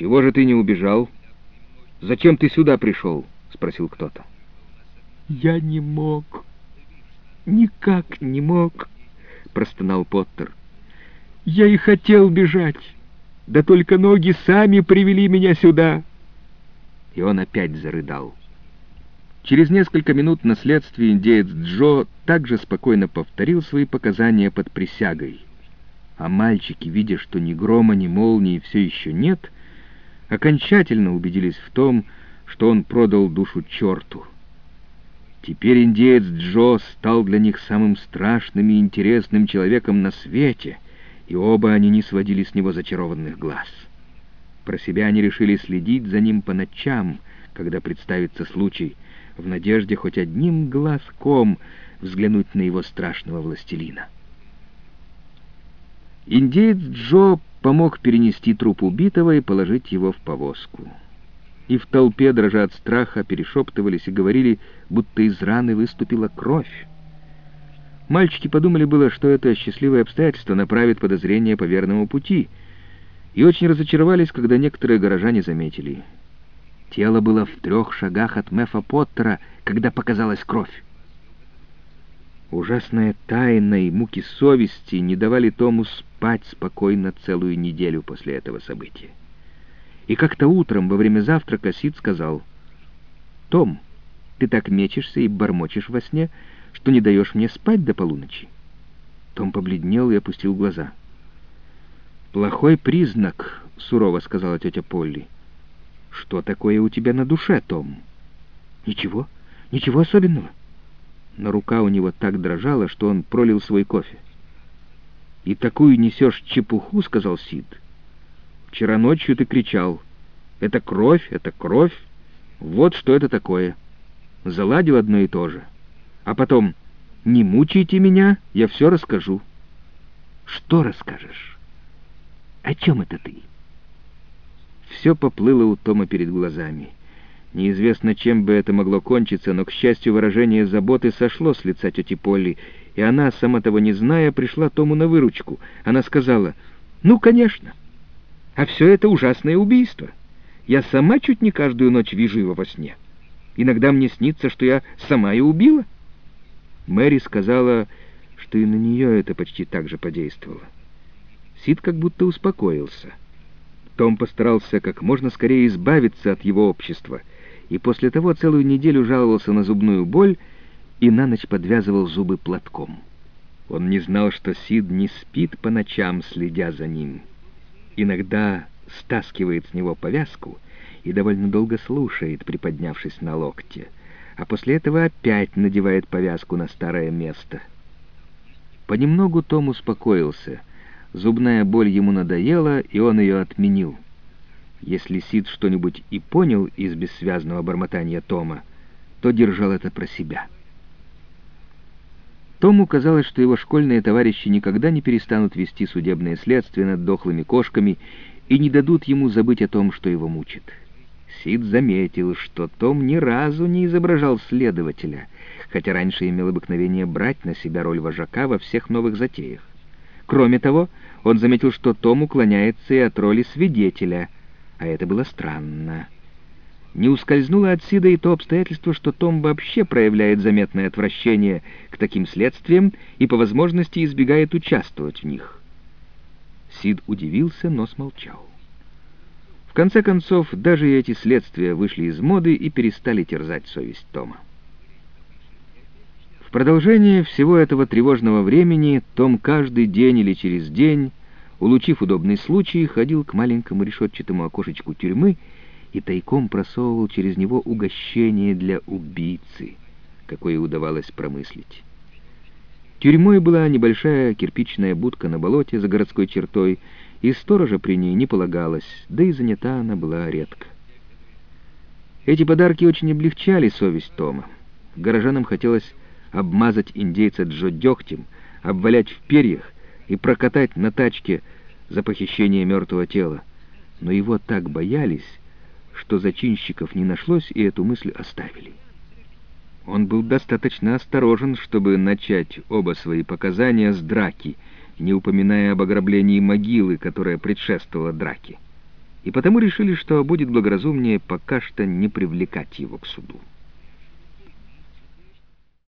«Чего же ты не убежал? Зачем ты сюда пришел?» — спросил кто-то. «Я не мог, никак не мог», — простонал Поттер. «Я и хотел бежать, да только ноги сами привели меня сюда». И он опять зарыдал. Через несколько минут на следствии индеец Джо также спокойно повторил свои показания под присягой. А мальчики, видя, что ни грома, ни молнии все еще нет, окончательно убедились в том, что он продал душу черту. Теперь индеец Джо стал для них самым страшным и интересным человеком на свете, и оба они не сводили с него зачарованных глаз. Про себя они решили следить за ним по ночам, когда представится случай, в надежде хоть одним глазком взглянуть на его страшного властелина. Индеец Джо помог перенести труп убитого и положить его в повозку. И в толпе, дрожа от страха, перешептывались и говорили, будто из раны выступила кровь. Мальчики подумали было, что это счастливое обстоятельство направит подозрение по верному пути, и очень разочаровались, когда некоторые горожане заметили. Тело было в трех шагах от Мефа Поттера, когда показалась кровь. Ужасная тайна и муки совести не давали Тому спать спокойно целую неделю после этого события. И как-то утром во время завтрака Сид сказал, «Том, ты так мечешься и бормочешь во сне, что не даешь мне спать до полуночи». Том побледнел и опустил глаза. «Плохой признак», — сурово сказала тетя Полли. «Что такое у тебя на душе, Том?» «Ничего, ничего особенного» но рука у него так дрожала, что он пролил свой кофе. «И такую несешь чепуху», — сказал Сид. «Вчера ночью ты кричал. Это кровь, это кровь. Вот что это такое. Заладил одно и то же. А потом, не мучайте меня, я все расскажу». «Что расскажешь? О чем это ты?» Все поплыло у Тома перед глазами. Неизвестно, чем бы это могло кончиться, но, к счастью, выражение заботы сошло с лица тети Полли, и она, сама того не зная, пришла Тому на выручку. Она сказала, «Ну, конечно. А все это ужасное убийство. Я сама чуть не каждую ночь вижу его во сне. Иногда мне снится, что я сама и убила». Мэри сказала, что и на нее это почти так же подействовало. Сид как будто успокоился. Том постарался как можно скорее избавиться от его общества — и после того целую неделю жаловался на зубную боль и на ночь подвязывал зубы платком. Он не знал, что Сид не спит по ночам, следя за ним. Иногда стаскивает с него повязку и довольно долго слушает, приподнявшись на локте, а после этого опять надевает повязку на старое место. Понемногу Том успокоился. Зубная боль ему надоела, и он ее отменил. Если Сид что-нибудь и понял из бессвязного бормотания Тома, то держал это про себя. Тому казалось, что его школьные товарищи никогда не перестанут вести судебное следствие над дохлыми кошками и не дадут ему забыть о том, что его мучит. Сид заметил, что Том ни разу не изображал следователя, хотя раньше имел обыкновение брать на себя роль вожака во всех новых затеях. Кроме того, он заметил, что Том уклоняется и от роли свидетеля — а это было странно. Не ускользнуло от Сида и то обстоятельство, что Том вообще проявляет заметное отвращение к таким следствиям и по возможности избегает участвовать в них. Сид удивился, но смолчал. В конце концов, даже эти следствия вышли из моды и перестали терзать совесть Тома. Продолжение всего этого тревожного времени Том каждый день или через день улучив удобный случай, ходил к маленькому решетчатому окошечку тюрьмы и тайком просовывал через него угощение для убийцы, какое удавалось промыслить. Тюрьмой была небольшая кирпичная будка на болоте за городской чертой, и сторожа при ней не полагалось, да и занята она была редко. Эти подарки очень облегчали совесть Тома. Горожанам хотелось обмазать индейца Джо дегтем, обвалять в перьях и прокатать на тачке за похищение мертвого тела. Но его так боялись, что зачинщиков не нашлось, и эту мысль оставили. Он был достаточно осторожен, чтобы начать оба свои показания с драки, не упоминая об ограблении могилы, которая предшествовала драке. и потому решили, что будет благоразумнее пока что не привлекать его к суду.